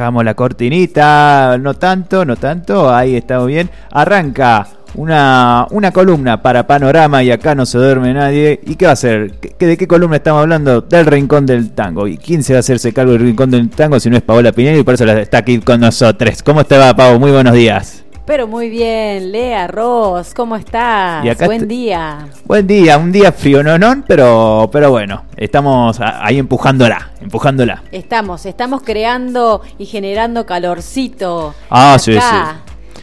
Bajamos la cortinita, no tanto, no tanto, ahí estamos bien. Arranca una, una columna para Panorama y acá no se duerme nadie. ¿Y qué va a ser? ¿De qué columna estamos hablando? Del Rincón del Tango. ¿Y quién se va a hacerse cargo del Rincón del Tango si no es Paola Pinero? Y por eso está aquí con nosotros. ¿Cómo te va, Pau? Muy buenos días. Pero muy bien, Lea Ross, ¿cómo estás? Buen día. Buen día, un día frío, no, no, pero, pero bueno, estamos ahí empujándola, empujándola. Estamos, estamos creando y generando calorcito. Ah, sí, sí.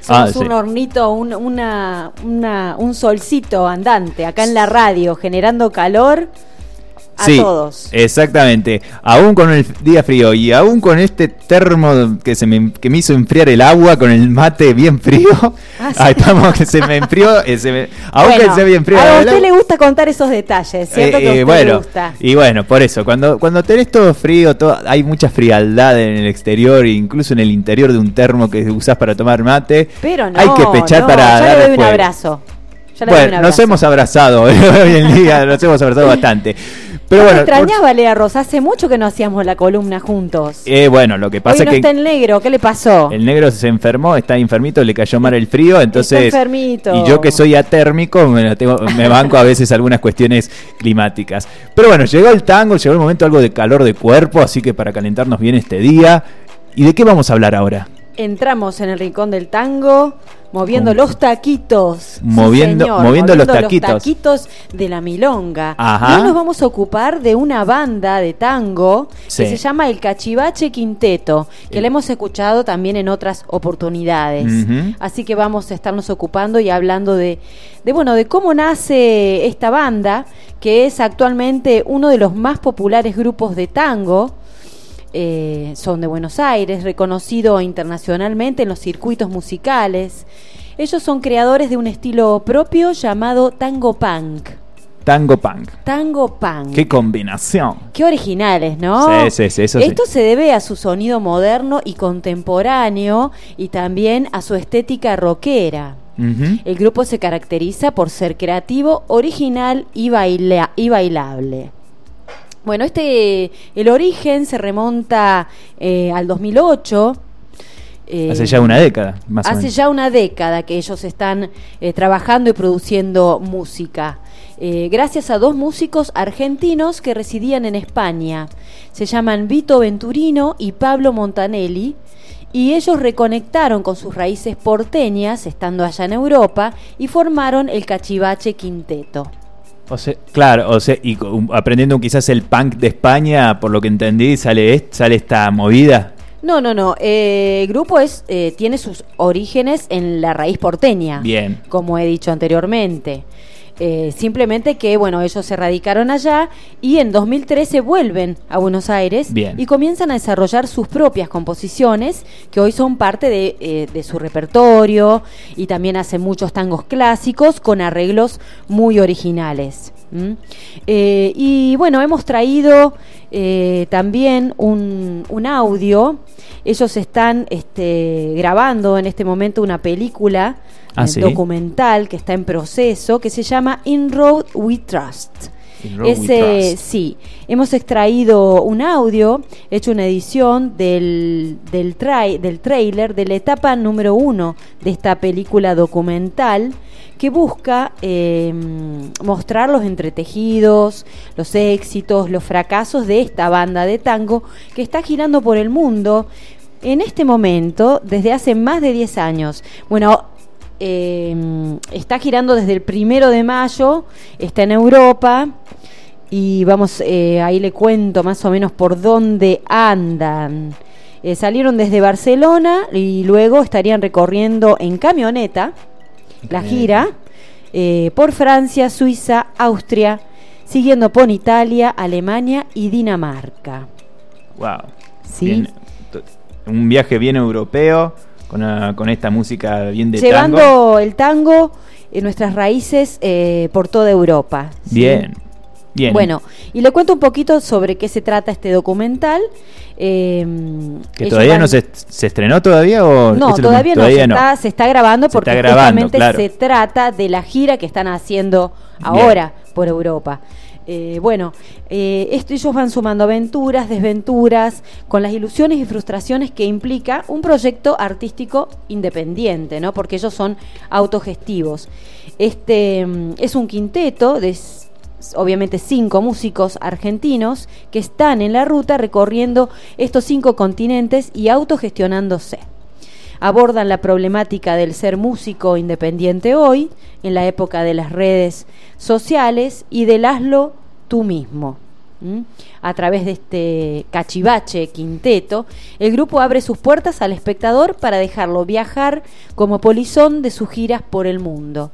Somos ah, un hornito, un, una, una, un solcito andante acá en la radio, generando calor a sí, todos. Exactamente. Aún con el día frío y aún con este termo que se me, que me hizo enfriar el agua con el mate bien frío. Ah, Ahí estamos, que se me enfrió. Eh, se me, aún que se me enfrió. A usted le gusta contar esos detalles, ¿cierto? que a eh, le gusta. Y bueno, por eso, cuando, cuando tenés todo frío, todo, hay mucha frialdad en el exterior, incluso en el interior de un termo que usás para tomar mate. Pero no, hay que pechar para. Ya le doy un abrazo. bueno, nos hemos abrazado hoy en día, nos hemos abrazado bastante. Pero bueno, extrañaba, Lea Rosa. Hace mucho que no hacíamos la columna juntos. Eh, bueno, lo que pasa es que. está el negro, ¿qué le pasó? El negro se enfermó, está enfermito, le cayó mal el frío, entonces. Está enfermito. Y yo que soy atérmico, me, me banco a veces algunas cuestiones climáticas. Pero bueno, llegó el tango, llegó el momento algo de calor de cuerpo, así que para calentarnos bien este día. ¿Y de qué vamos a hablar ahora? Entramos en el rincón del tango moviendo los taquitos. Moviendo, moviendo, los taquitos. Los taquitos de la milonga. Ajá. Y nos vamos a ocupar de una banda de tango que se llama el Cachivache Quinteto, que la hemos escuchado también en otras oportunidades. Así que vamos a estarnos ocupando y hablando de, de, bueno, de cómo nace esta banda, que es actualmente uno de los más populares grupos de tango eh, son de Buenos Aires, reconocido internacionalmente en los circuitos musicales. Ellos son creadores de un estilo propio llamado tango punk. Tango punk. Tango punk. Qué combinación. Qué originales, ¿no? Sí, sí, sí. Eso Esto se debe a su sonido moderno y contemporáneo y también a su estética rockera. El grupo se caracteriza por ser creativo, original y, y bailable. Bueno, este, el origen se remonta eh, al 2008. Eh, hace ya una década, más o menos. Hace ya una década que ellos están eh, trabajando y produciendo música. gracias a dos músicos argentinos que residían en España. Se llaman Vito Venturino y Pablo Montanelli. Y ellos reconectaron con sus raíces porteñas, estando allá en Europa, y formaron el Cachivache Quinteto. O sea, claro, o sea, y aprendiendo quizás el punk de España, por lo que entendí, sale, sale esta movida. No, no, no. Eh, el grupo es eh, tiene sus orígenes en la raíz porteña. Bien. Como he dicho anteriormente. Eh, simplemente que, bueno, ellos se radicaron allá y en 2013 vuelven a Buenos Aires y comienzan a desarrollar sus propias composiciones, que hoy son parte de, eh, su repertorio y también hacen muchos tangos clásicos con arreglos muy originales. Eh, y bueno, hemos traído también un, un, audio. Ellos están este, grabando en este momento una película Ah, documental que está en proceso que se llama In Road We Trust. Ese, sí, hemos extraído un audio, hecho una edición del, del, del trailer de la etapa número uno de esta película documental que busca em, mostrar los entretejidos, los éxitos, los fracasos de esta banda de tango que está girando por el mundo en este momento desde hace más de 10 años. Bueno, Em, está girando desde el primero de mayo, está en Europa y vamos, eh, ahí le cuento más o menos por dónde andan. Eh, salieron desde Barcelona y luego estarían recorriendo en camioneta la gira eh, por Francia, Suiza, Austria, siguiendo por Italia, Alemania y Dinamarca. Wow. Sí. un viaje bien europeo con, esta música bien de Llevando el tango en nuestras raíces por toda Europa. Bien. Bien. Bueno, y le cuento un poquito sobre qué se trata este documental. Em, ¿Que todavía no se, estrenó todavía o no? Todavía, no, se, Está, se está grabando porque justamente se trata de la gira que están haciendo ahora por Europa. Eh, bueno, eh, esto, ellos van sumando aventuras, desventuras, con las ilusiones y frustraciones que implica un proyecto artístico independiente, ¿no? Porque ellos son autogestivos. Este mm, es un quinteto de obviamente cinco músicos argentinos que están en la ruta recorriendo estos cinco continentes y autogestionándose abordan la problemática del ser músico independiente hoy, en la época de las redes sociales, y del hazlo tú mismo. A través de este cachivache quinteto, el grupo abre sus puertas al espectador para dejarlo viajar como polizón de sus giras por el mundo.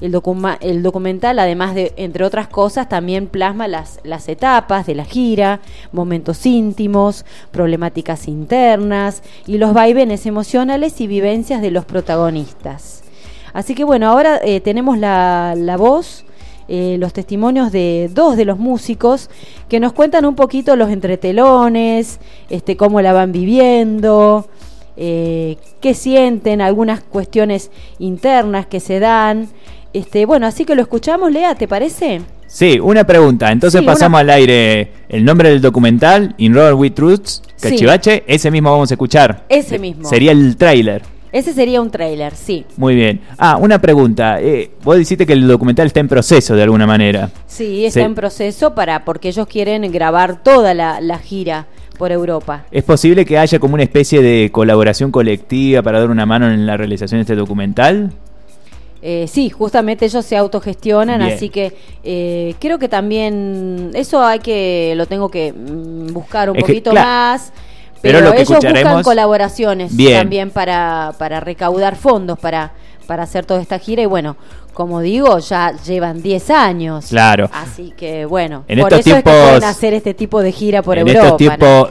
El, el, documental, además de, entre otras cosas, también plasma las, las etapas de la gira, momentos íntimos, problemáticas internas y los vaivenes emocionales y vivencias de los protagonistas. Así que bueno, ahora eh, tenemos la, la voz, eh, los testimonios de dos de los músicos que nos cuentan un poquito los entretelones, este, cómo la van viviendo. Eh, qué sienten, algunas cuestiones internas que se dan. Este, bueno, así que lo escuchamos, Lea, ¿te parece? Sí, una pregunta. Entonces pasamos al aire el nombre del documental, In Road with Roots, Cachivache. Ese mismo vamos a escuchar. Ese mismo. Sería el tráiler. Ese sería un tráiler, sí. Muy bien. Ah, una pregunta. Eh, vos dijiste que el documental está en proceso de alguna manera. Sí, está en proceso para porque ellos quieren grabar toda la, la gira por Europa. ¿Es posible que haya como una especie de colaboración colectiva para dar una mano en la realización de este documental? Eh, sí, justamente ellos se autogestionan, así que eh, creo que también eso hay que, lo tengo que mm, buscar un poquito más. Pero, ellos buscan colaboraciones también para, para recaudar fondos para, para hacer toda esta gira y bueno, como digo, ya llevan 10 años. Claro. Así que bueno, por eso es que pueden hacer este tipo de gira por Europa.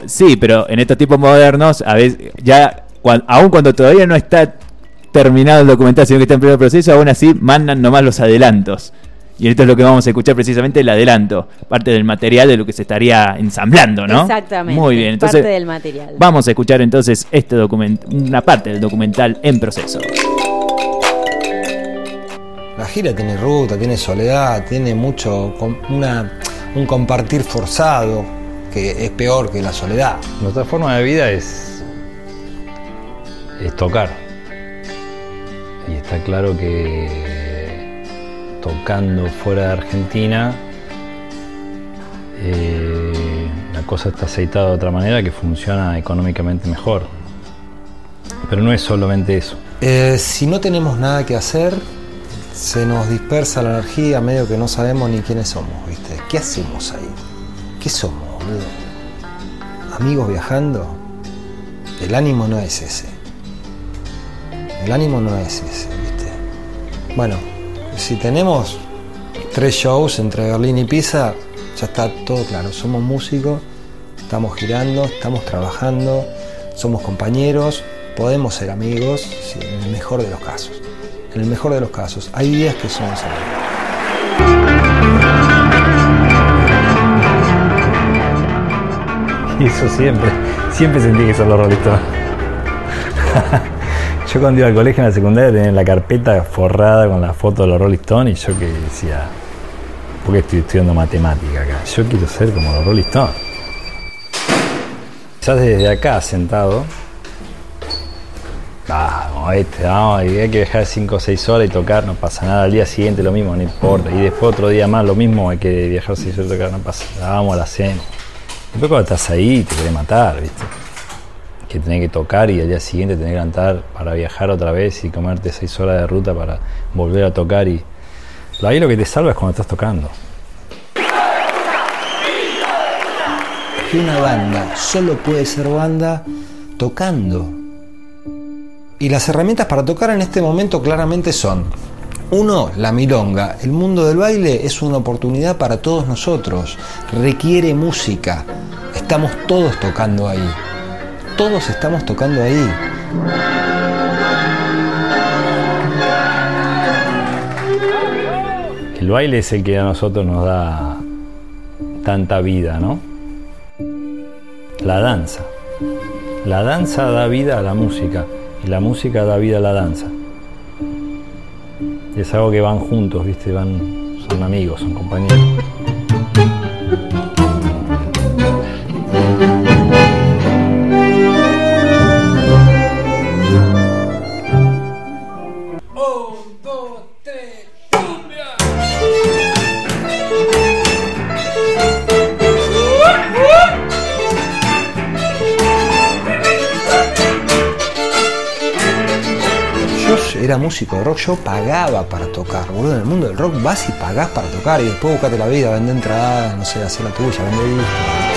Sí, pero en estos tipos modernos, a veces ya, aun cuando todavía no está terminado el documental, sino que está en primer proceso, aún así mandan nomás los adelantos. Y esto es lo que vamos a escuchar precisamente, el adelanto, parte del material de lo que se estaría ensamblando, ¿no? Exactamente. Muy bien, entonces parte del material. vamos a escuchar entonces este documento, una parte del documental en proceso. La gira tiene ruta, tiene soledad, tiene mucho, una, un compartir forzado, que es peor que la soledad. Nuestra forma de vida es, es tocar está claro que tocando fuera de Argentina eh, la cosa está aceitada de otra manera que funciona económicamente mejor. Pero no es solamente eso. Eh, si no tenemos nada que hacer, se nos dispersa la energía, medio que no sabemos ni quiénes somos, ¿viste? ¿Qué hacemos ahí? ¿Qué somos, ¿Amigos viajando? El ánimo no es ese. El ánimo no es ese. Bueno, si tenemos tres shows entre Berlín y Pisa, ya está todo claro. Somos músicos, estamos girando, estamos trabajando, somos compañeros, podemos ser amigos, en el mejor de los casos. En el mejor de los casos. Hay días que somos amigos. Y eso siempre, siempre sentí que son los rolitos. Yo cuando iba al colegio en la secundaria tenía la carpeta forrada con la foto de los Rolling Stones y yo que decía, ¿por qué estoy estudiando matemática acá? Yo quiero ser como los Rolling Stones. Ya desde acá sentado, vamos, este, vamos, hay que dejar 5 o 6 horas y tocar, no pasa nada. Al día siguiente lo mismo, no importa. Y después otro día más lo mismo, hay que viajar 6 horas y tocar, no pasa nada. Vamos a la cena. Después cuando estás ahí te querés matar, ¿viste? Que tenés que tocar y al día siguiente tenés que levantar para viajar otra vez y comerte seis horas de ruta para volver a tocar y ahí lo que te salva es cuando estás tocando. Que una banda solo puede ser banda tocando. Y las herramientas para tocar en este momento claramente son uno, la milonga. El mundo del baile es una oportunidad para todos nosotros. Requiere música. Estamos todos tocando ahí todos estamos tocando ahí. El baile es el que a nosotros nos da tanta vida, ¿no? La danza. La danza da vida a la música y la música da vida a la danza. Es algo que van juntos, ¿viste? Van, son amigos, son compañeros. Músico de rock, yo pagaba para tocar, boludo. En el mundo del rock vas y pagás para tocar y después buscate la vida, vende entradas, no sé, hacer la tuya, vende discos.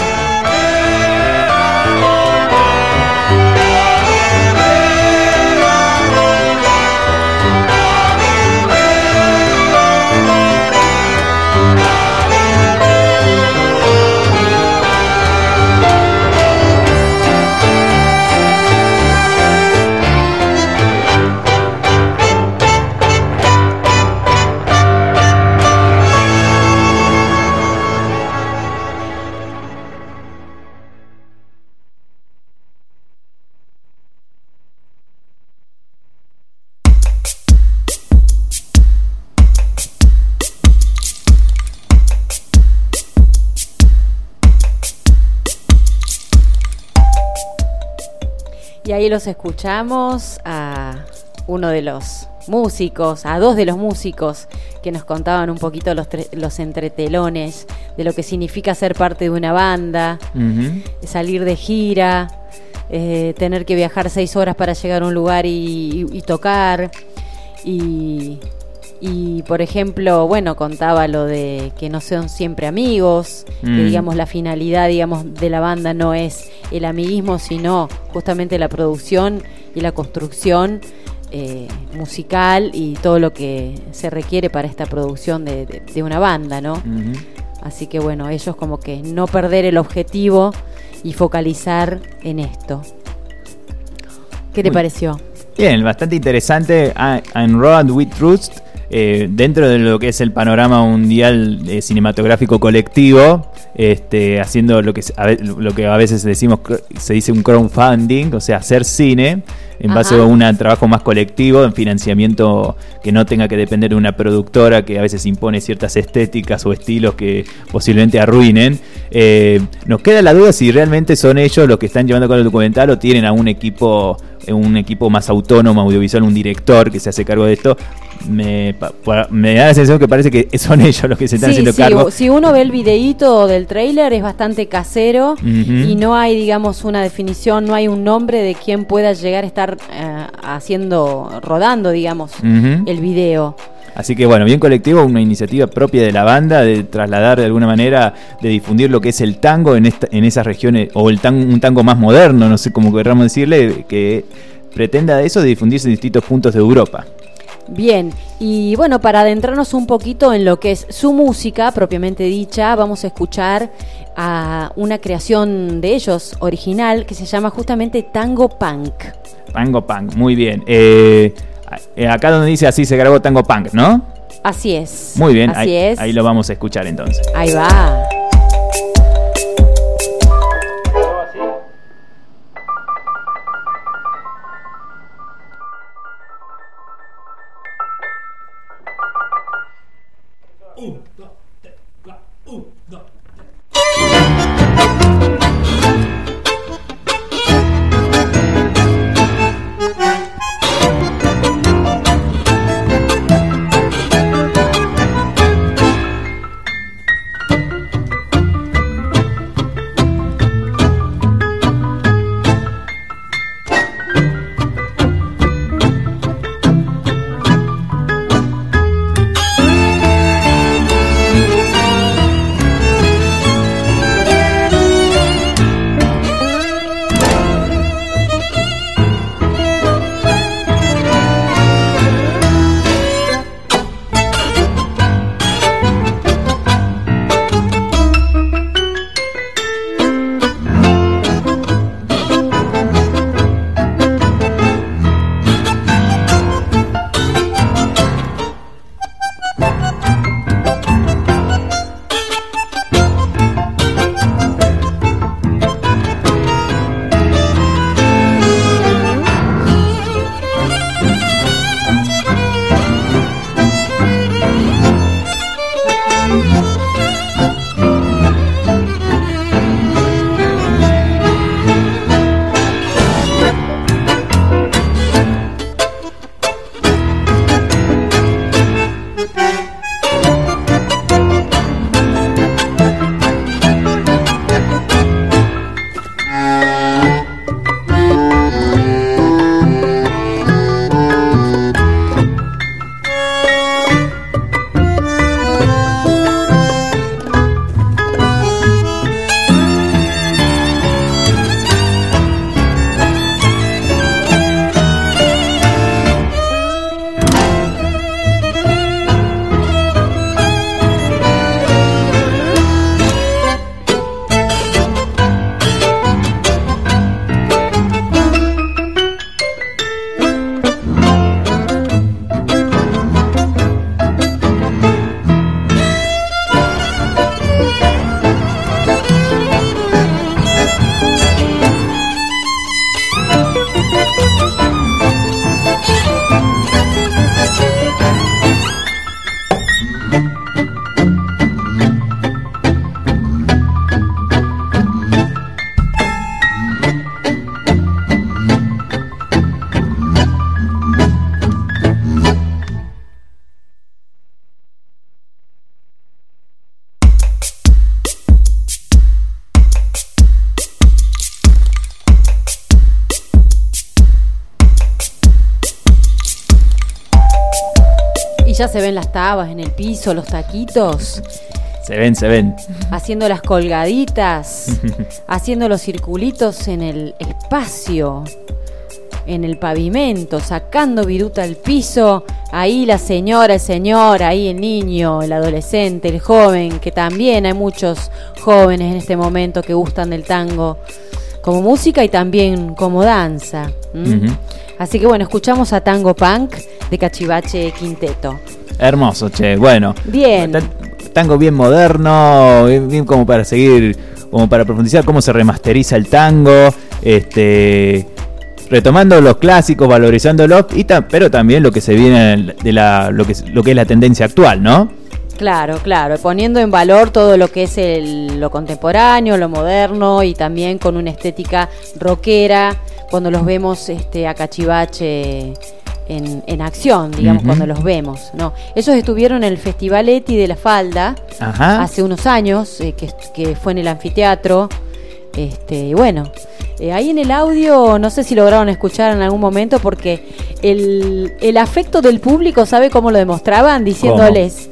Ahí los escuchamos a uno de los músicos, a dos de los músicos que nos contaban un poquito los, los entretelones de lo que significa ser parte de una banda, salir de gira, eh, tener que viajar seis horas para llegar a un lugar y tocar. Y y por ejemplo, bueno, contaba lo de que no son siempre amigos, que mm. digamos la finalidad, digamos, de la banda no es el amiguismo, sino justamente la producción y la construcción eh, musical y todo lo que se requiere para esta producción de, una banda, ¿no? Así que bueno, ellos como que no perder el objetivo y focalizar en esto. ¿Qué te pareció? Bien, bastante interesante. I'm Road with Roost eh, dentro de lo que es el panorama mundial eh, cinematográfico colectivo, este, haciendo lo que, a, lo que a veces decimos, se dice un crowdfunding, o sea, hacer cine en base a un trabajo más colectivo, en financiamiento que no tenga que depender de una productora que a veces impone ciertas estéticas o estilos que posiblemente arruinen. Eh, nos queda la duda si realmente son ellos los que están llevando con el documental o tienen a un equipo un equipo más autónomo audiovisual, un director que se hace cargo de esto, me, me, da la sensación que parece que son ellos los que se están haciendo cargo. Si uno ve el videíto del trailer es bastante casero y no hay, digamos, una definición, no hay un nombre de quien pueda llegar a estar eh, haciendo, rodando, digamos, el video. Así que bueno, bien colectivo, una iniciativa propia de la banda de trasladar de alguna manera, de difundir lo que es el tango en, esta, en esas regiones, o el tango, un tango más moderno, no sé cómo querramos decirle, que pretenda eso de difundirse en distintos puntos de Europa. Bien, y bueno, para adentrarnos un poquito en lo que es su música propiamente dicha, vamos a escuchar a una creación de ellos original que se llama justamente Tango Punk. Tango Punk, muy bien. Eh, acá donde dice así se grabó Tango Punk, ¿no? Así es. Muy bien, así es. ahí lo vamos a escuchar entonces. Ahí va. Ya se ven las tabas en el piso, los taquitos. Se ven, se ven. Haciendo las colgaditas, haciendo los circulitos en el espacio, en el pavimento, sacando viruta al piso. Ahí la señora, el señor, ahí el niño, el adolescente, el joven, que también hay muchos jóvenes en este momento que gustan del tango como música y también como danza. Así que bueno, escuchamos a Tango Punk de Cachivache Quinteto. Hermoso, che. Bueno. Bien tango bien moderno, bien, como para seguir, como para profundizar cómo se remasteriza el tango, este retomando los clásicos, valorizándolos, y pero también lo que se viene de la, lo que, lo que es la tendencia actual, ¿no? Claro, claro, poniendo en valor todo lo que es el, lo contemporáneo, lo moderno y también con una estética rockera, cuando los vemos este, a Cachivache en, acción, digamos, cuando los vemos. ¿no? Ellos estuvieron en el Festival Eti de la Falda hace unos años, eh, que, fue en el anfiteatro. Este, bueno, eh, ahí en el audio, no sé si lograron escuchar en algún momento, porque el, el afecto del público, ¿sabe cómo lo demostraban? Diciéndoles,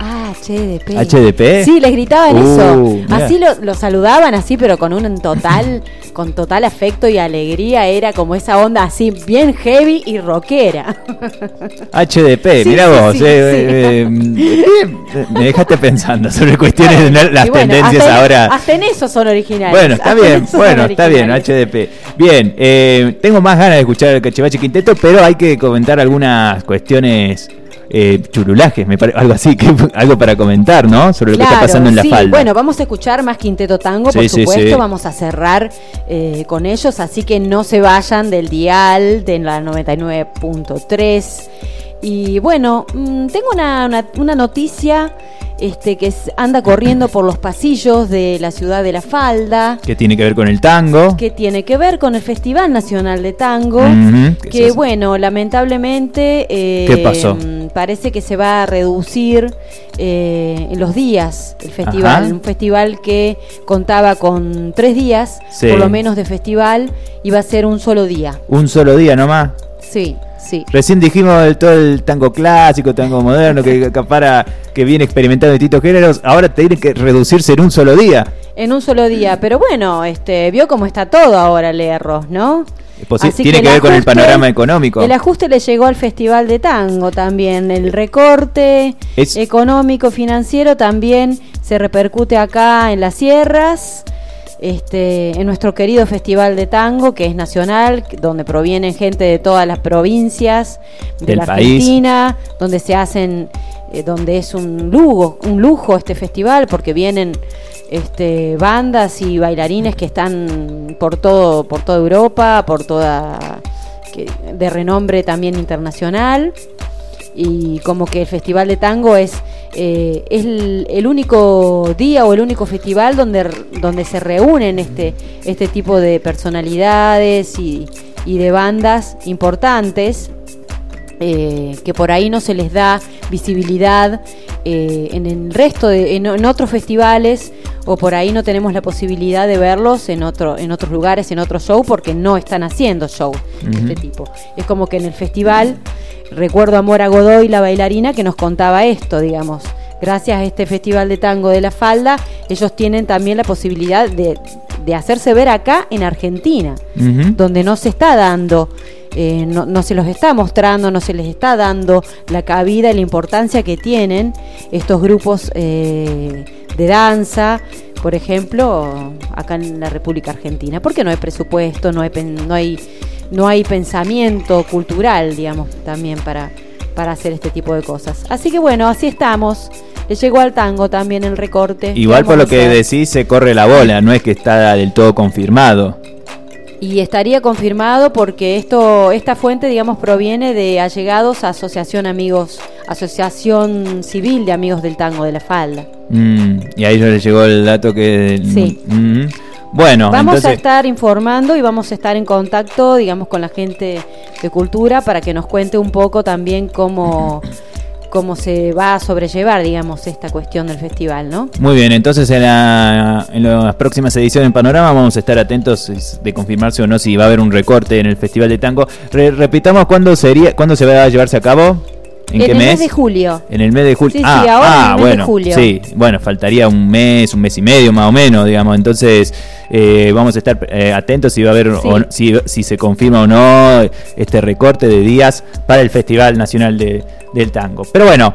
HDP. HDP. ¿HDP? Sí, les gritaban eso. Uh, así lo, saludaban, así, pero con un total, con total afecto y alegría. Era como esa onda así, bien heavy y rockera. HDP, mira vos. Eh, eh, eh, me dejaste pensando sobre cuestiones de las tendencias ahora. Hasta en eso son originales. Bueno, está bien, bueno, está bien, HDP. Bien, tengo más ganas de escuchar el Cachivache Quinteto, pero hay que comentar algunas cuestiones eh, churulajes, me algo así, que, algo para comentar, ¿no? Sobre lo que está pasando en la falda. Bueno, vamos a escuchar más Quinteto Tango, por supuesto, vamos a cerrar eh, con ellos, así que no se vayan del dial de la 99.3. Y bueno, mm, tengo una, una noticia este, que anda corriendo por los pasillos de la ciudad de La Falda. Que tiene que ver con el tango. Que tiene que ver con el Festival Nacional de Tango. que bueno, lamentablemente... Eh, pasó? Parece que se va a reducir eh, en los días el festival. Un festival que contaba con tres días, por lo menos de festival, y va a ser un solo día. ¿Un solo día nomás? Sí. Recién dijimos todo el tango clásico, tango moderno, que para que viene experimentando distintos géneros, ahora tiene que reducirse en un solo día. En un solo día, pero bueno, este, vio cómo está todo ahora Lerros, ¿no? tiene que, ver con el panorama económico. El ajuste le llegó al Festival de Tango también. El recorte económico, financiero también se repercute acá en las sierras este, en nuestro querido Festival de Tango, que es nacional, donde provienen gente de todas las provincias de la Argentina, donde se hacen, eh, donde es un lujo, un lujo este festival, porque vienen este, bandas y bailarines que están por todo, por toda Europa, por toda de renombre también internacional. Y como que el Festival de Tango es, eh, es el, único día o el único festival donde, donde se reúnen este, este tipo de personalidades y, de bandas importantes. Eh, que por ahí no se les da visibilidad eh, en el resto de en, otros festivales o por ahí no tenemos la posibilidad de verlos en otro en otros lugares en otros shows porque no están haciendo show de este tipo. Es como que en el festival Recuerdo a Mora Godoy, la bailarina, que nos contaba esto, digamos. Gracias a este Festival de Tango de la Falda, ellos tienen también la posibilidad de, hacerse ver acá en Argentina, donde no se está dando, eh, no, se los está mostrando, no se les está dando la cabida y la importancia que tienen estos grupos eh, de danza, por ejemplo, acá en la República Argentina, porque no hay presupuesto, no hay, no hay no hay pensamiento cultural, digamos, también para, para hacer este tipo de cosas. Así que bueno, así estamos. Le llegó al tango también el recorte. Igual por lo que decís, se corre la bola, no es que está del todo confirmado. Y estaría confirmado porque esto, esta fuente, digamos, proviene de allegados a Asociación Amigos, Asociación Civil de Amigos del Tango de la Falda. Mm, y ahí le llegó el dato que... Sí. Mm, bueno, vamos a estar informando y vamos a estar en contacto, digamos, con la gente de cultura para que nos cuente un poco también cómo, cómo se va a sobrellevar, digamos, esta cuestión del festival, ¿no? Muy bien, entonces en, las próximas ediciones en Panorama vamos a estar atentos de confirmarse o no si va a haber un recorte en el Festival de Tango. repitamos cuándo sería, cuándo se va a llevarse a cabo. ¿En, qué el mes? de julio. En el mes de julio. Sí, ah, sí, ahora ah, en el mes de julio. Sí, bueno, faltaría un mes, un mes y medio más o menos, digamos. Entonces, eh, vamos a estar eh, atentos si va a haber, si, si, se confirma o no este recorte de días para el Festival Nacional de, del Tango. Pero bueno,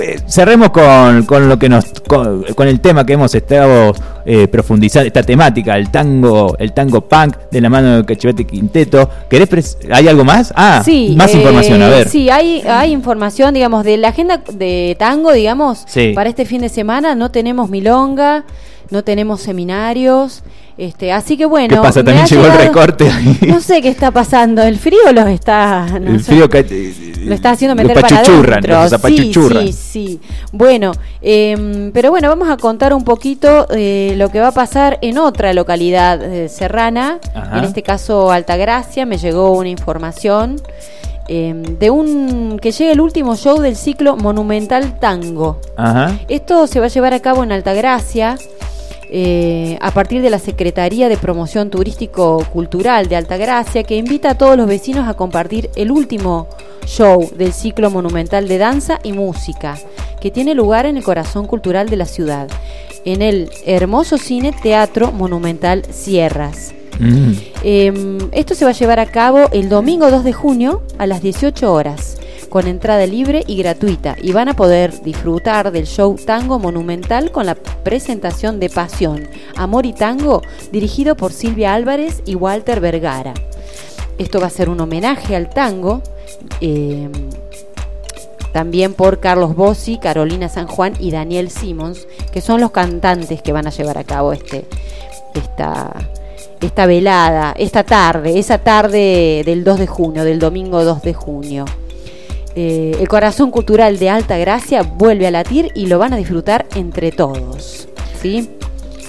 eh, cerremos con, con, lo que nos con, el tema que hemos estado eh, profundizando esta temática el tango el tango punk de la mano de Cachivete Quinteto. ¿Querés hay algo más ah sí, más información a ver. sí hay hay información digamos de la agenda de tango digamos para este fin de semana. No tenemos milonga no tenemos seminarios este, así que bueno. ¿Qué pasa? También llegó el recorte. No sé qué está pasando. El frío los está. el frío lo está haciendo meter para adentro. Sí, sí, sí. Bueno, em, pero bueno, vamos a contar un poquito eh, lo que va a pasar en otra localidad eh, serrana. En este caso, Altagracia. Me llegó una información. Em, de un que llega el último show del ciclo Monumental Tango. Esto se va a llevar a cabo en Altagracia. Eh, a partir de la Secretaría de Promoción Turístico Cultural de Altagracia, que invita a todos los vecinos a compartir el último show del ciclo monumental de danza y música, que tiene lugar en el corazón cultural de la ciudad, en el hermoso cine Teatro Monumental Sierras. Mm. Em, esto se va a llevar a cabo el domingo 2 de junio a las 18 horas con entrada libre y gratuita y van a poder disfrutar del show Tango Monumental con la presentación de Pasión, Amor y Tango dirigido por Silvia Álvarez y Walter Vergara. Esto va a ser un homenaje al tango. Eh, también por Carlos Bossi, Carolina San Juan y Daniel Simons, que son los cantantes que van a llevar a cabo este, esta, esta velada, esta tarde, esa tarde del 2 de junio, del domingo 2 de junio. Eh, el corazón cultural de Alta Gracia vuelve a latir y lo van a disfrutar entre todos. ¿sí?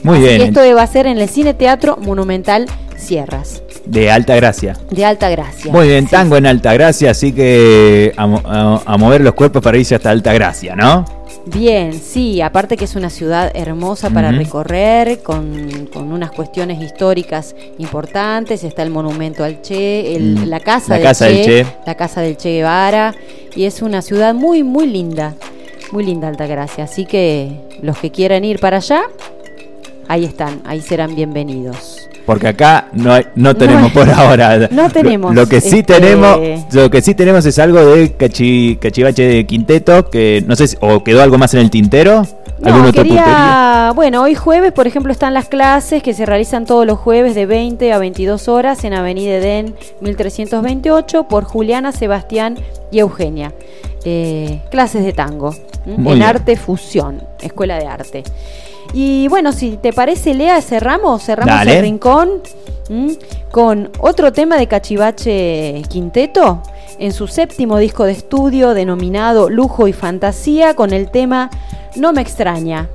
Muy bien. esto va a ser en el Cine Teatro Monumental Sierras. De Alta Gracia. De Alta Gracia. Muy bien, tango en Alta Gracia, así que a, mover los cuerpos para irse hasta Alta Gracia, ¿no? Bien, sí, aparte que es una ciudad hermosa para recorrer, con, unas cuestiones históricas importantes, está el monumento al Che, mm. la, casa, del, che, la casa del Che Guevara, y es una ciudad muy, muy linda, muy linda Altagracia, así que los que quieran ir para allá, ahí están, ahí serán bienvenidos porque acá no no tenemos por ahora. No tenemos. Lo, que sí este, tenemos, lo que sí tenemos es algo de Cachivache de Quinteto, que no sé si, o quedó algo más en el tintero. No, quería, bueno, hoy jueves, por ejemplo, están las clases que se realizan todos los jueves de 20 a 22 horas en Avenida Edén 1328 por Juliana, Sebastián y Eugenia. Eh, clases de tango en arte fusión, escuela de arte. Y bueno, si te parece, Lea, cerramos, cerramos el rincón con otro tema de Cachivache Quinteto en su séptimo disco de estudio denominado Lujo y Fantasía con el tema No me extraña.